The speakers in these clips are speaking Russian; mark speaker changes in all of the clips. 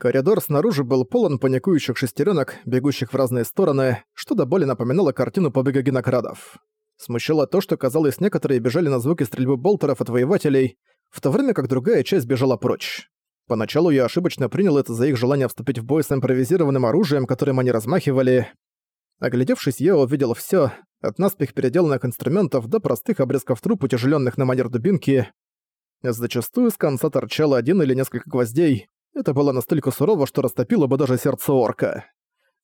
Speaker 1: Коридор снаружи был полон паникующих шестеренок, бегущих в разные стороны, что до боли напоминало картину побега генокрадов. Смущало то, что, казалось, некоторые бежали на звуки стрельбы болтеров от воевателей, в то время как другая часть бежала прочь. Поначалу я ошибочно принял это за их желание вступить в бой с импровизированным оружием, которым они размахивали. Оглядевшись, я увидел всё, от наспех переделанных инструментов до простых обрезков труб, утяжеленных на манер дубинки. Зачастую с конца торчало один или несколько гвоздей, это было настолько сурово, что растопило бы даже сердце орка.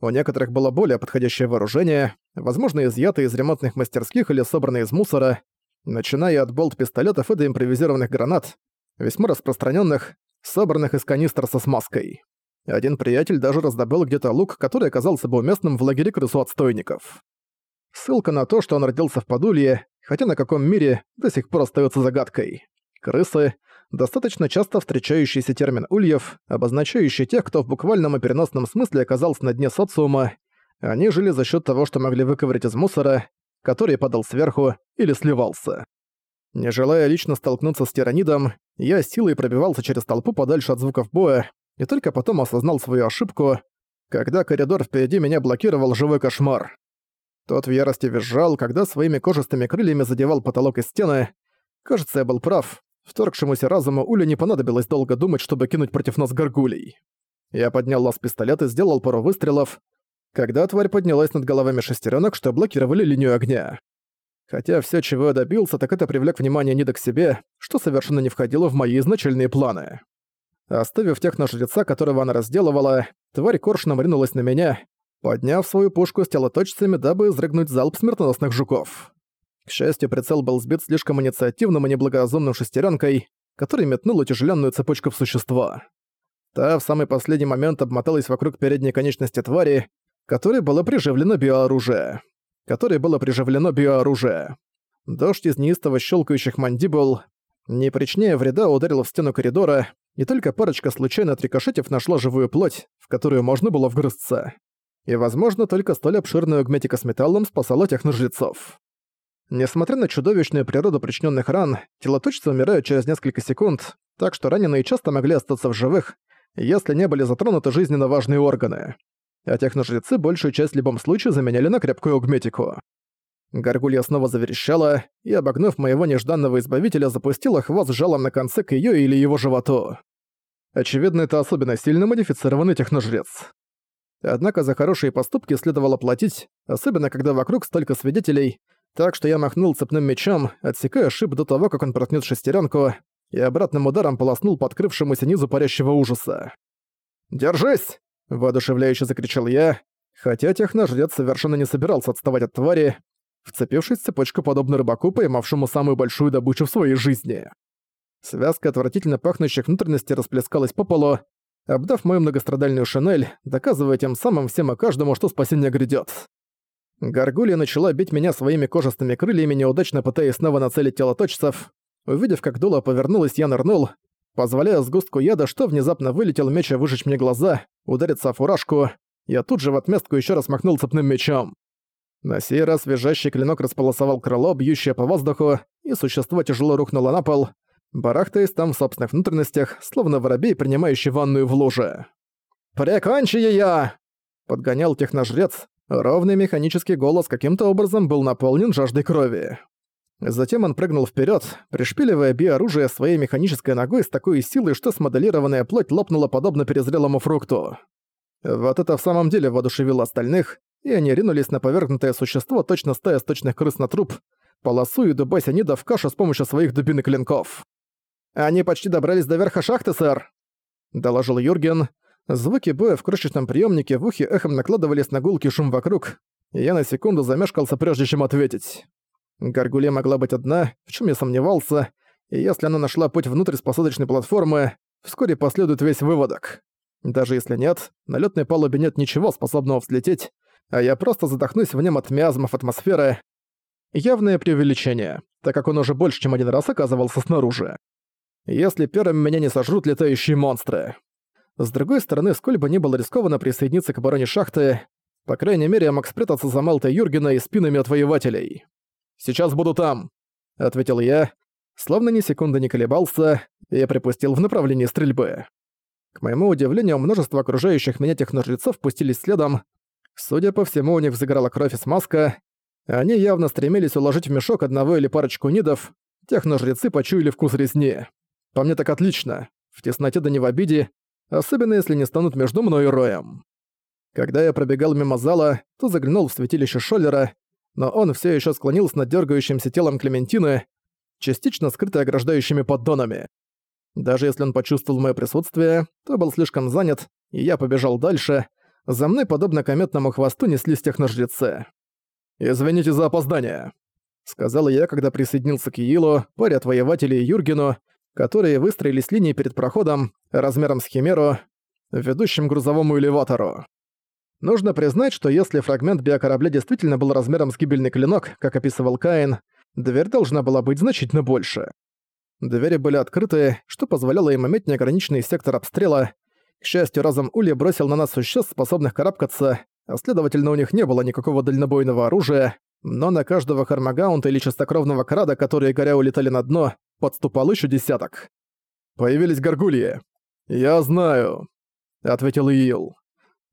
Speaker 1: У некоторых было более подходящее вооружение, возможно, изъятое из ремонтных мастерских или собранное из мусора, начиная от болт-пистолетов и до импровизированных гранат, весьма распространенных, собранных из канистр со смазкой. Один приятель даже раздобыл где-то лук, который оказался бы уместным в лагере крысу отстойников. Ссылка на то, что он родился в Подулье, хотя на каком мире, до сих пор остается загадкой. Крысы достаточно часто встречающийся термин «ульев», обозначающий тех, кто в буквальном и переносном смысле оказался на дне социума. Они жили за счет того, что могли выковырять из мусора, который падал сверху или сливался. Не желая лично столкнуться с тиранидом, я силой пробивался через толпу подальше от звуков боя, и только потом осознал свою ошибку, когда коридор впереди меня блокировал живой кошмар. Тот в ярости визжал, когда своими кожистыми крыльями задевал потолок и стены. Кажется, я был прав. Вторгшемуся разуму Улю не понадобилось долго думать, чтобы кинуть против нас горгулей. Я поднял лаз пистолет и сделал пару выстрелов, когда тварь поднялась над головами шестеренок, что блокировали линию огня. Хотя все, чего я добился, так это привлек внимание Нида к себе, что совершенно не входило в мои изначальные планы. Оставив техножреца, которого она разделывала, тварь коршуном ринулась на меня, подняв свою пушку с телоточцами, дабы изрыгнуть залп смертоносных жуков. К счастью, прицел был сбит слишком инициативным и неблагоразумным шестеренкой, который метнул утяжеленную цепочку в существо. Та в самый последний момент обмоталась вокруг передней конечности твари, которой было приживлено биооружие. Которой было приживлено биооружие. Дождь из неистово щелкающих мандибул, не причиняя вреда, ударил в стену коридора, и только парочка случайно отрикошетив нашла живую плоть, в которую можно было вгрызться. И, возможно, только столь обширная гметика с металлом спасала техножрецов. Несмотря на чудовищную природу причиненных ран, телоточцы умирают через несколько секунд, так что раненые часто могли остаться в живых, если не были затронуты жизненно важные органы. А техножрецы большую часть в любом случае заменяли на крепкую аугметику. Горгулья снова заверещала и, обогнув моего нежданного избавителя, запустила хвост жалом на конце к её или его животу. Очевидно, это особенно сильно модифицированный техножрец. Однако за хорошие поступки следовало платить, особенно когда вокруг столько свидетелей, так что я махнул цепным мечом, отсекая шип до того, как он проткнет шестеренку, и обратным ударом полоснул подкрывшемуся низу парящего ужаса. «Держись!» – воодушевляюще закричал я, хотя техножрец совершенно не собирался отставать от твари, вцепившись в цепочку подобно рыбаку, поймавшему самую большую добычу в своей жизни. Связка отвратительно пахнущих внутренностей расплескалась по полу, обдав мою многострадальную шинель, доказывая тем самым всем и каждому, что спасение грядет. Гаргулья начала бить меня своими кожистыми крыльями, неудачно пытаясь снова нацелить тело точцев. Увидев, как дуло повернулось, я нырнул, позволяя сгустку яда, что внезапно вылетел меч и выжечь мне глаза, удариться о фуражку. Я тут же в отместку еще раз махнул цепным мечом. На сей раз визжащий клинок располосовал крыло, бьющее по воздуху, и существо тяжело рухнуло на пол, барахтаясь там в собственных внутренностях, словно воробей, принимающий ванную в луже. «Прикончи её!» — подгонял техножрец, Ровный механический голос каким-то образом был наполнен жаждой крови. Затем он прыгнул вперед, пришпиливая биоружие своей механической ногой с такой силой, что смоделированная плоть лопнула подобно перезрелому фрукту. Вот это в самом деле воодушевило остальных, и они ринулись на повергнутое существо точно стая сточных крыс на труп, полосуя дубася Нида в кашу с помощью своих дубин и клинков. «Они почти добрались до верха шахты, сэр», — доложил Юрген, Звуки боя в крошечном приемнике в ухе эхом накладывались на гулкий шум вокруг, и я на секунду замешкался, прежде чем ответить. Гаргуле могла быть одна, в чем я сомневался, и если она нашла путь внутрь посадочной платформы, вскоре последует весь выводок. Даже если нет, на лётной палубе нет ничего, способного взлететь, а я просто задохнусь в нем от миазмов атмосферы. Явное преувеличение, так как он уже больше, чем один раз оказывался снаружи. Если первым меня не сожрут летающие монстры. С другой стороны, сколь бы ни было рискованно присоединиться к обороне шахты, по крайней мере, я мог спрятаться за Мелта Юргена и спинами отвоевателей. «Сейчас буду там», — ответил я, словно ни секунды не колебался, и припустил в направлении стрельбы. К моему удивлению, множество окружающих меня техножрецов пустились следом. Судя по всему, у них загорала кровь и смазка. Они явно стремились уложить в мешок одного или парочку нидов. Техножрецы почуяли вкус резни. По мне так отлично. В тесноте да не в обиде, особенно если не станут между мной и Роем. Когда я пробегал мимо зала, то заглянул в святилище Шоллера, но он все еще склонился над дергающимся телом Клементины, частично скрытой ограждающими поддонами. Даже если он почувствовал мое присутствие, то был слишком занят, и я побежал дальше. За мной, подобно кометному хвосту, неслись техножрецы. «Извините за опоздание», — сказал я, когда присоединился к Иилу, паре отвоевателей и Юргену, которые выстроились линией перед проходом, размером с Химеру, ведущим грузовому элеватору. Нужно признать, что если фрагмент биокорабля действительно был размером с гибельный клинок, как описывал Каин, дверь должна была быть значительно больше. Двери были открыты, что позволяло им иметь неограниченный сектор обстрела. К счастью, разом Ули бросил на нас существ, способных карабкаться, а следовательно, у них не было никакого дальнобойного оружия, но на каждого Хармагаунта или чистокровного крада, которые горя улетали на дно, подступал еще десяток. Появились горгульи. «Я знаю», — ответил Иил.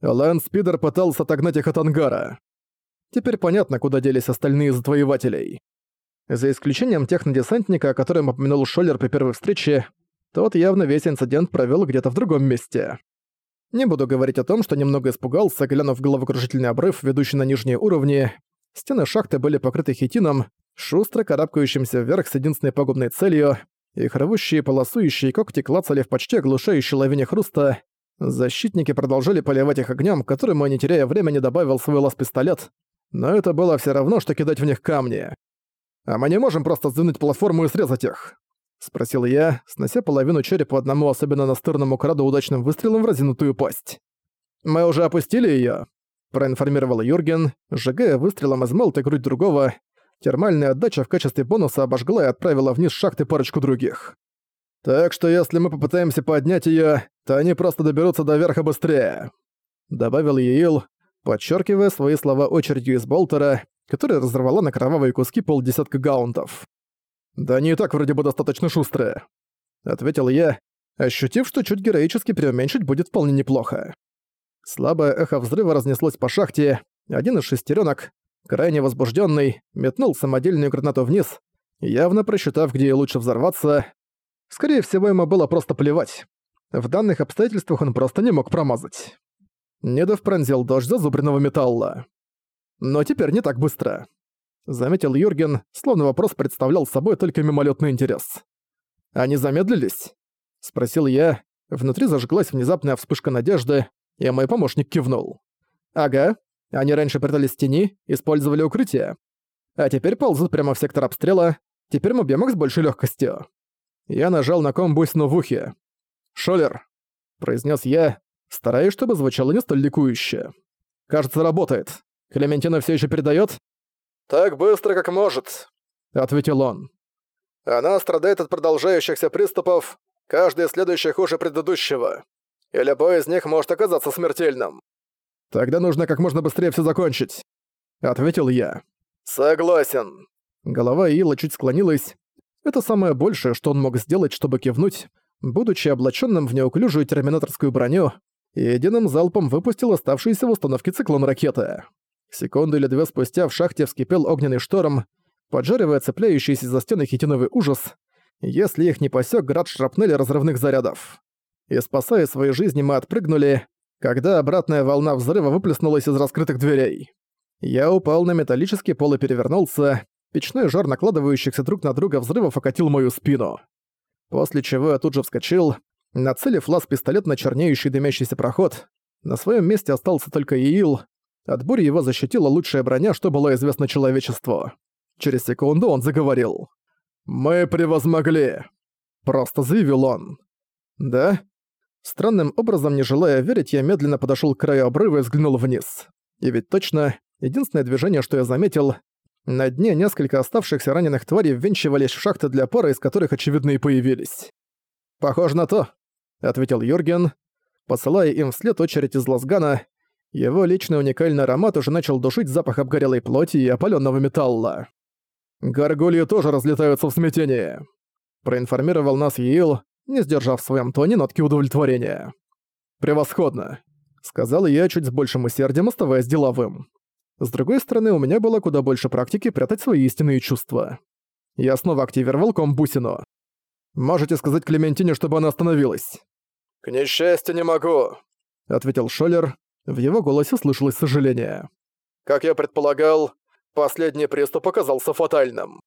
Speaker 1: Лэн Спидер пытался отогнать их от ангара. Теперь понятно, куда делись остальные затвоевателей. За исключением технодесантника, о котором упомянул Шоллер при первой встрече, тот явно весь инцидент провел где-то в другом месте. Не буду говорить о том, что немного испугался, глянув в головокружительный обрыв, ведущий на нижние уровни. Стены шахты были покрыты хитином, шустро карабкающимся вверх с единственной пагубной целью, их рвущие полосующие когти клацали в почти оглушающей лавине хруста. Защитники продолжали поливать их огнем, которому, не теряя времени, добавил свой лаз-пистолет, но это было все равно, что кидать в них камни. «А мы не можем просто сдвинуть платформу и срезать их?» — спросил я, снося половину черепа одному особенно настырному краду удачным выстрелом в разинутую пасть. «Мы уже опустили её», — проинформировал Юрген, сжигая выстрелом из молота грудь другого. Термальная отдача в качестве бонуса обожгла и отправила вниз шахты парочку других. «Так что если мы попытаемся поднять её, то они просто доберутся до верха быстрее», — добавил Еил, подчеркивая свои слова очередью из болтера, которая разорвала на кровавые куски полдесятка гаунтов. «Да они и так вроде бы достаточно шустрые», — ответил я, ощутив, что чуть героически преуменьшить будет вполне неплохо. Слабое эхо взрыва разнеслось по шахте, один из шестеренок, крайне возбужденный, метнул самодельную гранату вниз, явно просчитав, где ей лучше взорваться. Скорее всего, ему было просто плевать. В данных обстоятельствах он просто не мог промазать. Недов пронзил дождь зазубренного металла. Но теперь не так быстро. Заметил Юрген, словно вопрос представлял собой только мимолетный интерес. «Они замедлились?» Спросил я. Внутри зажглась внезапная вспышка надежды, и мой помощник кивнул. «Ага. Они раньше прятались в тени, использовали укрытие. А теперь ползут прямо в сектор обстрела. Теперь мы бьем их с большей легкостью. Я нажал на ком бусину в ухе. «Шолер», — произнес я, стараясь, чтобы звучало не столь ликующе. «Кажется, работает. Клементина все еще передает? «Так быстро, как может», — ответил он. «Она страдает от продолжающихся приступов, каждый следующий хуже предыдущего, и любой из них может оказаться смертельным». «Тогда нужно как можно быстрее все закончить», — ответил я. «Согласен». Голова Ила чуть склонилась. Это самое большее, что он мог сделать, чтобы кивнуть, будучи облаченным в неуклюжую терминаторскую броню, и единым залпом выпустил оставшиеся в установке циклон ракеты. Секунду или две спустя в шахте вскипел огненный шторм, поджаривая цепляющийся за стены хитиновый ужас, если их не посёк град шрапнели разрывных зарядов. И спасая свои жизни, мы отпрыгнули, когда обратная волна взрыва выплеснулась из раскрытых дверей. Я упал на металлический пол и перевернулся, печной жар накладывающихся друг на друга взрывов окатил мою спину. После чего я тут же вскочил, нацелив лаз-пистолет на чернеющий дымящийся проход. На своем месте остался только Иил, от бури его защитила лучшая броня, что было известно человечеству. Через секунду он заговорил. «Мы превозмогли!» Просто заявил он. «Да?» Странным образом, не желая верить, я медленно подошёл к краю обрыва и взглянул вниз. И ведь точно, единственное движение, что я заметил, на дне несколько оставшихся раненых тварей ввинчивались в шахты для пары, из которых, очевидно, и появились. «Похоже на то», — ответил Юрген, посылая им вслед очередь из лазгана, его личный уникальный аромат уже начал душить запах обгорелой плоти и опалённого металла. «Горгульи тоже разлетаются в смятении», — проинформировал нас Йил, не сдержав в своем тоне нотки удовлетворения. «Превосходно», — сказал я чуть с большим усердием, оставаясь деловым. С другой стороны, у меня было куда больше практики прятать свои истинные чувства. Я снова активировал комбусину. «Можете сказать Клементине, чтобы она остановилась?» «К несчастью, не могу», — ответил Шоллер. В его голосе слышалось сожаление. «Как я предполагал, последний приступ оказался фатальным».